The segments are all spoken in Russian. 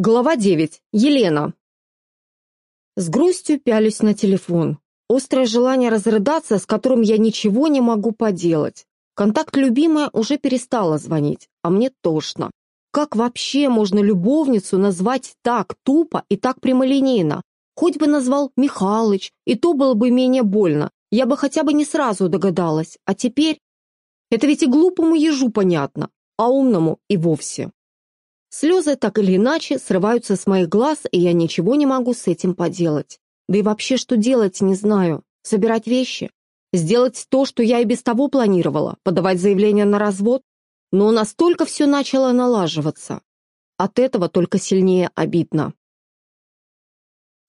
Глава 9. Елена. С грустью пялюсь на телефон. Острое желание разрыдаться, с которым я ничего не могу поделать. Контакт любимая уже перестала звонить, а мне тошно. Как вообще можно любовницу назвать так тупо и так прямолинейно? Хоть бы назвал Михалыч, и то было бы менее больно. Я бы хотя бы не сразу догадалась. А теперь... Это ведь и глупому ежу понятно, а умному и вовсе. Слезы так или иначе срываются с моих глаз, и я ничего не могу с этим поделать. Да и вообще, что делать, не знаю. Собирать вещи? Сделать то, что я и без того планировала? Подавать заявление на развод? Но настолько все начало налаживаться. От этого только сильнее обидно.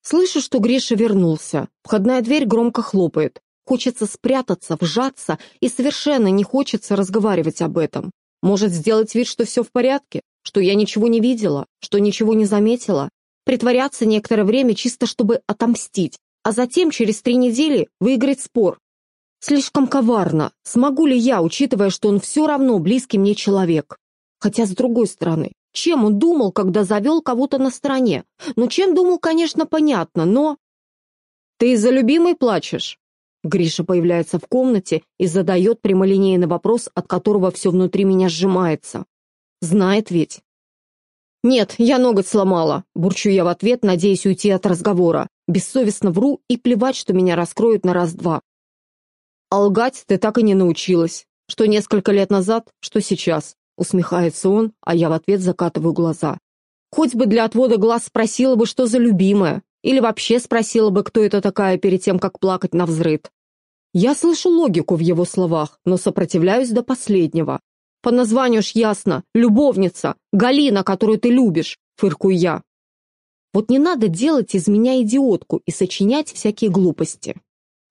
Слышу, что Гриша вернулся. Входная дверь громко хлопает. Хочется спрятаться, вжаться, и совершенно не хочется разговаривать об этом. Может, сделать вид, что все в порядке? Что я ничего не видела, что ничего не заметила, притворяться некоторое время чисто чтобы отомстить, а затем через три недели выиграть спор. Слишком коварно. Смогу ли я, учитывая, что он все равно близкий мне человек? Хотя, с другой стороны, чем он думал, когда завел кого-то на стороне? Ну, чем думал, конечно, понятно, но... «Ты из-за любимой плачешь?» Гриша появляется в комнате и задает прямолинейный вопрос, от которого все внутри меня сжимается. Знает ведь. «Нет, я ноготь сломала», — бурчу я в ответ, надеясь уйти от разговора. Бессовестно вру и плевать, что меня раскроют на раз-два. «А лгать ты так и не научилась. Что несколько лет назад, что сейчас», — усмехается он, а я в ответ закатываю глаза. «Хоть бы для отвода глаз спросила бы, что за любимая, или вообще спросила бы, кто это такая, перед тем, как плакать на взрыд». Я слышу логику в его словах, но сопротивляюсь до последнего. По названию ж ясно. Любовница. Галина, которую ты любишь. Фыркую я. Вот не надо делать из меня идиотку и сочинять всякие глупости.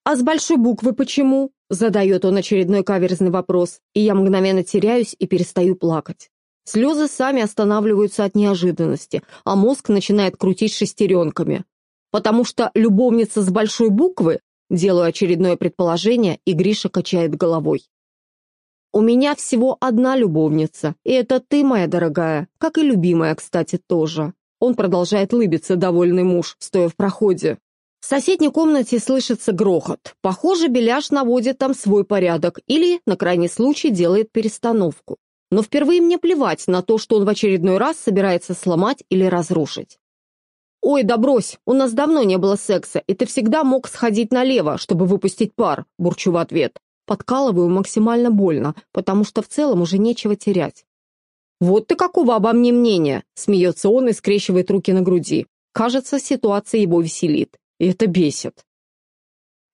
А с большой буквы почему? Задает он очередной каверзный вопрос, и я мгновенно теряюсь и перестаю плакать. Слезы сами останавливаются от неожиданности, а мозг начинает крутить шестеренками. Потому что любовница с большой буквы, делаю очередное предположение, и Гриша качает головой. У меня всего одна любовница, и это ты, моя дорогая, как и любимая, кстати, тоже. Он продолжает лыбиться, довольный муж, стоя в проходе. В соседней комнате слышится грохот. Похоже, Беляш наводит там свой порядок или, на крайний случай, делает перестановку. Но впервые мне плевать на то, что он в очередной раз собирается сломать или разрушить. «Ой, да брось, у нас давно не было секса, и ты всегда мог сходить налево, чтобы выпустить пар», – бурчу в ответ. Подкалываю максимально больно, потому что в целом уже нечего терять. «Вот ты какого обо мне мнения?» — смеется он и скрещивает руки на груди. Кажется, ситуация его веселит. И это бесит.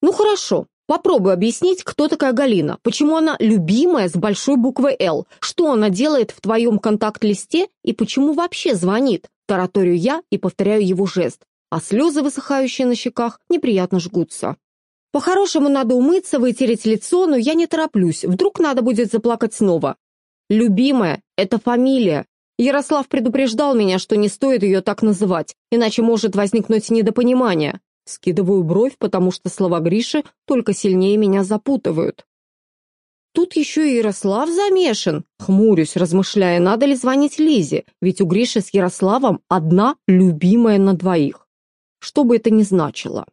«Ну хорошо, попробуй объяснить, кто такая Галина, почему она любимая с большой буквы «Л», что она делает в твоем контакт-листе и почему вообще звонит?» Тараторю я и повторяю его жест, а слезы, высыхающие на щеках, неприятно жгутся. По-хорошему надо умыться, вытереть лицо, но я не тороплюсь. Вдруг надо будет заплакать снова. Любимая — это фамилия. Ярослав предупреждал меня, что не стоит ее так называть, иначе может возникнуть недопонимание. Скидываю бровь, потому что слова Гриши только сильнее меня запутывают. Тут еще и Ярослав замешан. Хмурюсь, размышляя, надо ли звонить Лизе, ведь у Гриши с Ярославом одна любимая на двоих. Что бы это ни значило.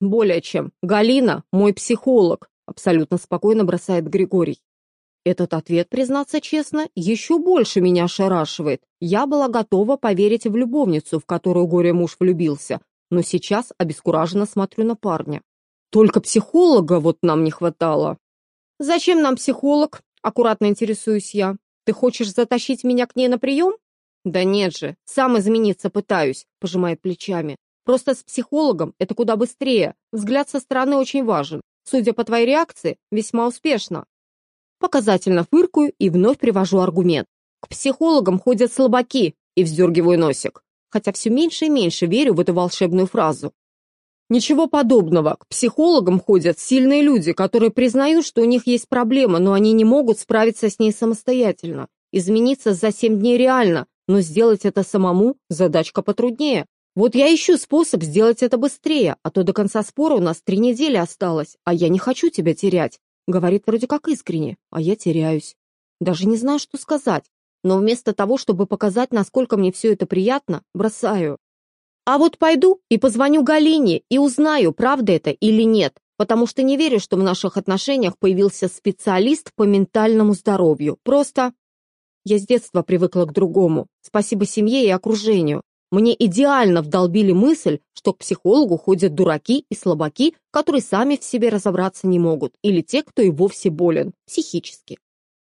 «Более чем. Галина – мой психолог», – абсолютно спокойно бросает Григорий. Этот ответ, признаться честно, еще больше меня ошарашивает. Я была готова поверить в любовницу, в которую горе-муж влюбился, но сейчас обескураженно смотрю на парня. Только психолога вот нам не хватало. «Зачем нам психолог?» – аккуратно интересуюсь я. «Ты хочешь затащить меня к ней на прием?» «Да нет же, сам измениться пытаюсь», – пожимает плечами. Просто с психологом это куда быстрее. Взгляд со стороны очень важен. Судя по твоей реакции, весьма успешно. Показательно фыркаю и вновь привожу аргумент. К психологам ходят слабаки и вздергиваю носик. Хотя все меньше и меньше верю в эту волшебную фразу. Ничего подобного. К психологам ходят сильные люди, которые признают, что у них есть проблема, но они не могут справиться с ней самостоятельно. Измениться за семь дней реально, но сделать это самому – задачка потруднее. Вот я ищу способ сделать это быстрее, а то до конца спора у нас три недели осталось, а я не хочу тебя терять. Говорит вроде как искренне, а я теряюсь. Даже не знаю, что сказать. но вместо того, чтобы показать, насколько мне все это приятно, бросаю. А вот пойду и позвоню Галине и узнаю, правда это или нет, потому что не верю, что в наших отношениях появился специалист по ментальному здоровью. Просто я с детства привыкла к другому, спасибо семье и окружению. Мне идеально вдолбили мысль, что к психологу ходят дураки и слабаки, которые сами в себе разобраться не могут, или те, кто и вовсе болен, психически.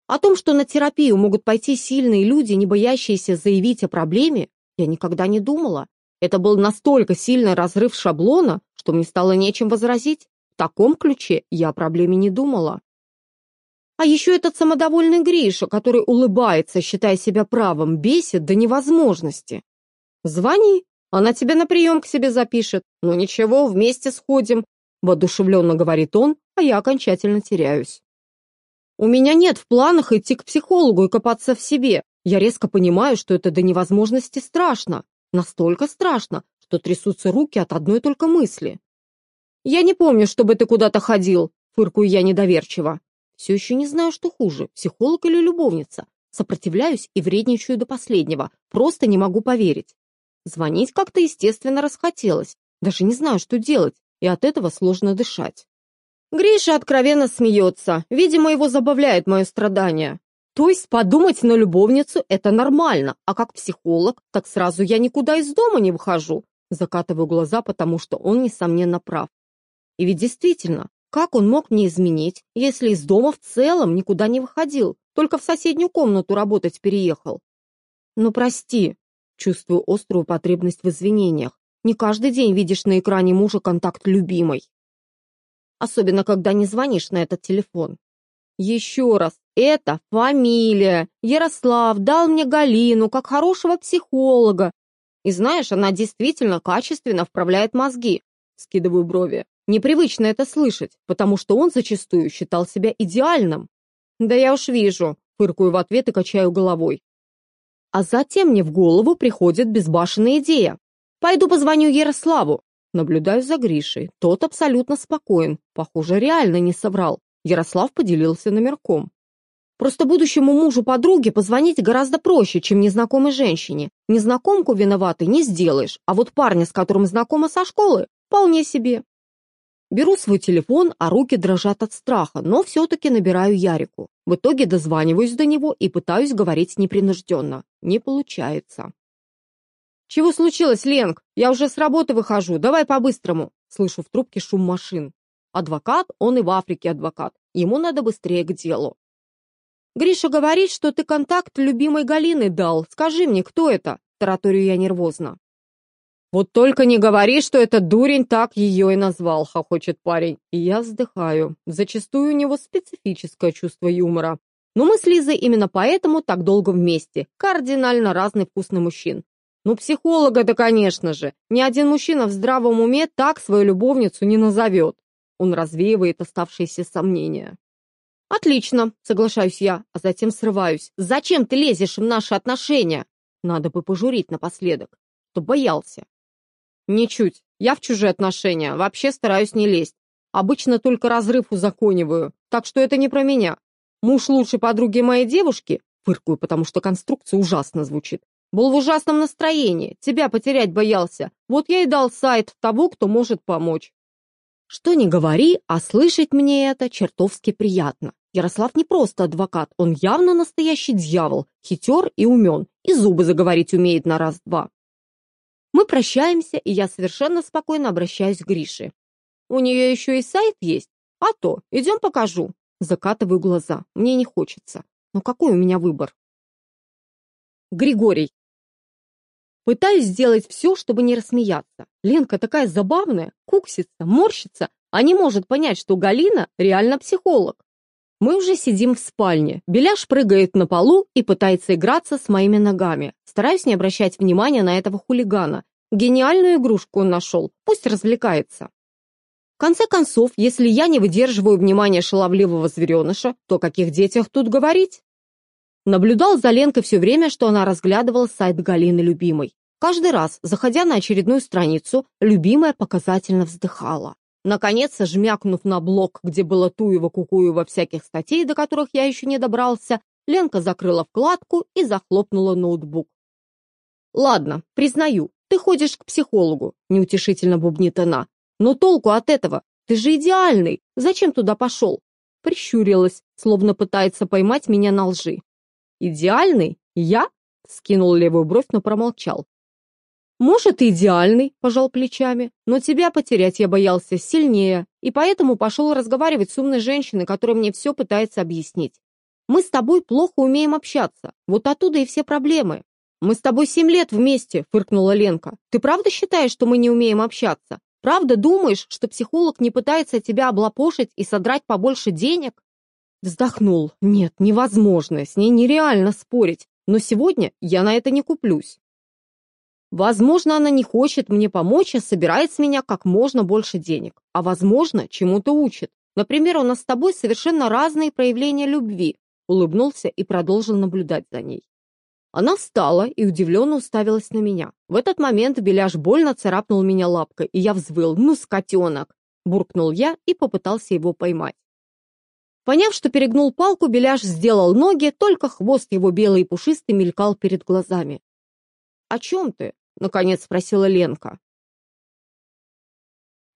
О том, что на терапию могут пойти сильные люди, не боящиеся заявить о проблеме, я никогда не думала. Это был настолько сильный разрыв шаблона, что мне стало нечем возразить. В таком ключе я о проблеме не думала. А еще этот самодовольный Гриша, который улыбается, считая себя правым, бесит до невозможности. Звони, она тебя на прием к себе запишет. Ну ничего, вместе сходим, воодушевленно говорит он, а я окончательно теряюсь. У меня нет в планах идти к психологу и копаться в себе. Я резко понимаю, что это до невозможности страшно. Настолько страшно, что трясутся руки от одной только мысли. «Я не помню, чтобы ты куда-то ходил», — фыркую я недоверчиво. Все еще не знаю, что хуже, психолог или любовница. Сопротивляюсь и вредничаю до последнего, просто не могу поверить. Звонить как-то, естественно, расхотелось. Даже не знаю, что делать, и от этого сложно дышать. Гриша откровенно смеется. Видимо, его забавляет мое страдание. То есть подумать на любовницу – это нормально, а как психолог, так сразу я никуда из дома не выхожу. Закатываю глаза, потому что он, несомненно, прав. И ведь действительно, как он мог мне изменить, если из дома в целом никуда не выходил, только в соседнюю комнату работать переехал? Ну, прости, чувствую острую потребность в извинениях. Не каждый день видишь на экране мужа контакт любимой особенно когда не звонишь на этот телефон. Еще раз, это фамилия. Ярослав дал мне Галину как хорошего психолога. И знаешь, она действительно качественно вправляет мозги. Скидываю брови. Непривычно это слышать, потому что он зачастую считал себя идеальным. Да я уж вижу, фыркаю в ответ и качаю головой. А затем мне в голову приходит безбашенная идея. Пойду позвоню Ярославу. Наблюдаю за Гришей. Тот абсолютно спокоен. Похоже, реально не соврал. Ярослав поделился номерком. Просто будущему мужу подруги позвонить гораздо проще, чем незнакомой женщине. Незнакомку виноватой не сделаешь, а вот парня, с которым знакома со школы, вполне себе. Беру свой телефон, а руки дрожат от страха, но все-таки набираю Ярику. В итоге дозваниваюсь до него и пытаюсь говорить непринужденно. Не получается. «Чего случилось, Ленг? Я уже с работы выхожу, давай по-быстрому!» Слышу в трубке шум машин. Адвокат, он и в Африке адвокат. Ему надо быстрее к делу. «Гриша говорит, что ты контакт любимой Галины дал. Скажи мне, кто это?» Тараторию я нервозно. «Вот только не говори, что этот дурень так ее и назвал», — хохочет парень. И я вздыхаю. Зачастую у него специфическое чувство юмора. Но мы с Лизой именно поэтому так долго вместе. Кардинально разный вкус на мужчин. Ну, психолога-то, конечно же. Ни один мужчина в здравом уме так свою любовницу не назовет. Он развеивает оставшиеся сомнения. «Отлично», — соглашаюсь я, а затем срываюсь. «Зачем ты лезешь в наши отношения?» Надо бы пожурить напоследок, что боялся. «Ничуть. Я в чужие отношения. Вообще стараюсь не лезть. Обычно только разрыв узакониваю, так что это не про меня. Муж лучшей подруги моей девушки, фыркую, потому что конструкция ужасно звучит, был в ужасном настроении, тебя потерять боялся. Вот я и дал сайт тому, кто может помочь. Что ни говори, а слышать мне это чертовски приятно. Ярослав не просто адвокат, он явно настоящий дьявол, хитер и умен, и зубы заговорить умеет на раз-два. Мы прощаемся, и я совершенно спокойно обращаюсь к Грише. У нее еще и сайт есть? А то, идем покажу. Закатываю глаза, мне не хочется. Но какой у меня выбор? Григорий. Пытаюсь сделать все, чтобы не рассмеяться. Ленка такая забавная, куксится, морщится, а не может понять, что Галина реально психолог. Мы уже сидим в спальне. Беляш прыгает на полу и пытается играться с моими ногами. Стараюсь не обращать внимания на этого хулигана. Гениальную игрушку он нашел, пусть развлекается. В конце концов, если я не выдерживаю внимания шаловливого звереныша, то о каких детях тут говорить? Наблюдал за Ленкой все время, что она разглядывала сайт Галины Любимой. Каждый раз, заходя на очередную страницу, любимая показательно вздыхала. Наконец, жмякнув на блок, где было Туева-Кукуева всяких статей, до которых я еще не добрался, Ленка закрыла вкладку и захлопнула ноутбук. «Ладно, признаю, ты ходишь к психологу», — неутешительно бубнит она. «Но толку от этого? Ты же идеальный. Зачем туда пошел?» Прищурилась, словно пытается поймать меня на лжи. «Идеальный? Я?» — скинул левую бровь, но промолчал. «Может, идеальный», — пожал плечами, «но тебя потерять я боялся сильнее, и поэтому пошел разговаривать с умной женщиной, которая мне все пытается объяснить. Мы с тобой плохо умеем общаться, вот оттуда и все проблемы. Мы с тобой семь лет вместе», — фыркнула Ленка. «Ты правда считаешь, что мы не умеем общаться? Правда думаешь, что психолог не пытается тебя облапошить и содрать побольше денег?» Вздохнул. «Нет, невозможно, с ней нереально спорить, но сегодня я на это не куплюсь». Возможно, она не хочет мне помочь и собирает с меня как можно больше денег. А возможно, чему-то учит. Например, у нас с тобой совершенно разные проявления любви. Улыбнулся и продолжил наблюдать за ней. Она встала и удивленно уставилась на меня. В этот момент Беляш больно царапнул меня лапкой, и я взвыл. «Ну, скотенок!» Буркнул я и попытался его поймать. Поняв, что перегнул палку, Беляш сделал ноги, только хвост его белый и пушистый мелькал перед глазами. «О чем ты?» — наконец спросила Ленка.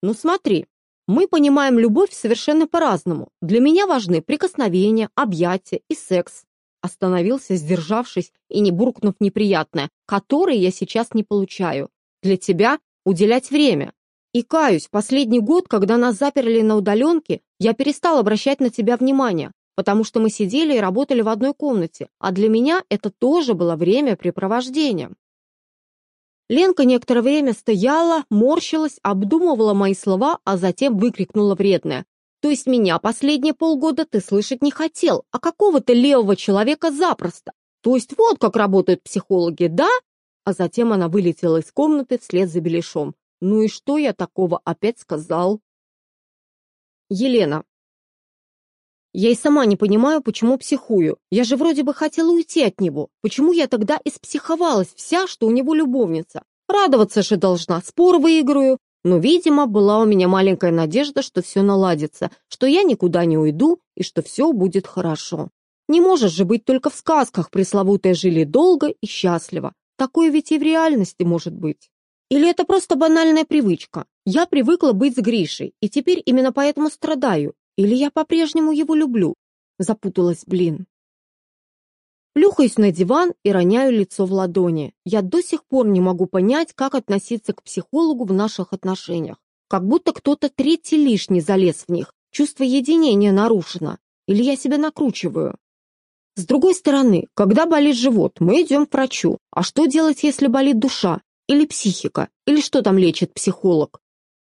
«Ну смотри, мы понимаем любовь совершенно по-разному. Для меня важны прикосновения, объятия и секс». Остановился, сдержавшись и не буркнув неприятное, которые я сейчас не получаю. Для тебя уделять время. И каюсь, последний год, когда нас заперли на удаленке, я перестал обращать на тебя внимание, потому что мы сидели и работали в одной комнате, а для меня это тоже было времяпрепровождением. Ленка некоторое время стояла, морщилась, обдумывала мои слова, а затем выкрикнула вредное. «То есть меня последние полгода ты слышать не хотел, а какого-то левого человека запросто? То есть вот как работают психологи, да?» А затем она вылетела из комнаты вслед за Беляшом. «Ну и что я такого опять сказал?» Елена. Я и сама не понимаю, почему психую. Я же вроде бы хотела уйти от него. Почему я тогда испсиховалась вся, что у него любовница? Радоваться же должна, спор выиграю. Но, видимо, была у меня маленькая надежда, что все наладится, что я никуда не уйду и что все будет хорошо. Не может же быть только в сказках пресловутые жили долго и счастливо. Такое ведь и в реальности может быть. Или это просто банальная привычка? Я привыкла быть с Гришей, и теперь именно поэтому страдаю. Или я по-прежнему его люблю? Запуталась, блин. Плюхаюсь на диван и роняю лицо в ладони. Я до сих пор не могу понять, как относиться к психологу в наших отношениях. Как будто кто-то третий лишний залез в них. Чувство единения нарушено. Или я себя накручиваю? С другой стороны, когда болит живот, мы идем к врачу. А что делать, если болит душа? Или психика? Или что там лечит психолог?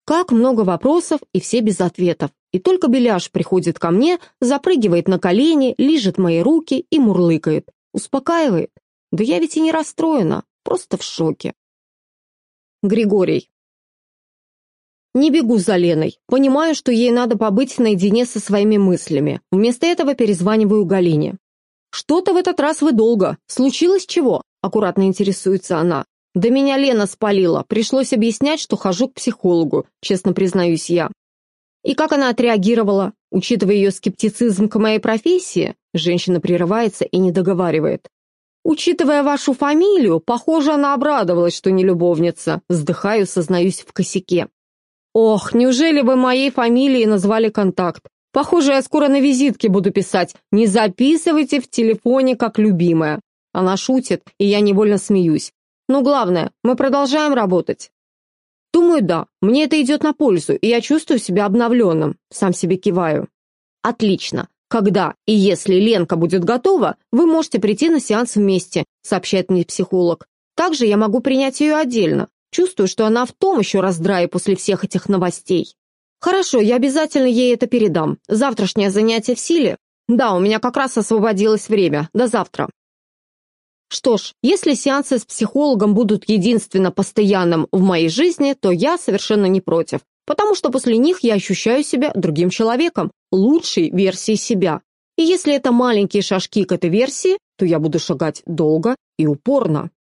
Как много вопросов и все без ответов. И только Беляш приходит ко мне, запрыгивает на колени, лижет мои руки и мурлыкает. Успокаивает. Да я ведь и не расстроена, просто в шоке. Григорий. Не бегу за Леной. Понимаю, что ей надо побыть наедине со своими мыслями. Вместо этого перезваниваю Галине. «Что-то в этот раз вы долго. Случилось чего?» Аккуратно интересуется она. Да меня Лена спалила, пришлось объяснять, что хожу к психологу, честно признаюсь я. И как она отреагировала, учитывая ее скептицизм к моей профессии, женщина прерывается и не договаривает. Учитывая вашу фамилию, похоже, она обрадовалась, что не любовница. Вздыхаю, сознаюсь в косяке. Ох, неужели вы моей фамилией назвали контакт? Похоже, я скоро на визитке буду писать. Не записывайте в телефоне как любимая. Она шутит, и я невольно смеюсь. Но главное, мы продолжаем работать. Думаю, да. Мне это идет на пользу, и я чувствую себя обновленным. Сам себе киваю. Отлично. Когда и если Ленка будет готова, вы можете прийти на сеанс вместе, сообщает мне психолог. Также я могу принять ее отдельно. Чувствую, что она в том еще раздрае после всех этих новостей. Хорошо, я обязательно ей это передам. Завтрашнее занятие в силе? Да, у меня как раз освободилось время. До завтра. Что ж, если сеансы с психологом будут единственно постоянным в моей жизни, то я совершенно не против, потому что после них я ощущаю себя другим человеком, лучшей версией себя. И если это маленькие шажки к этой версии, то я буду шагать долго и упорно.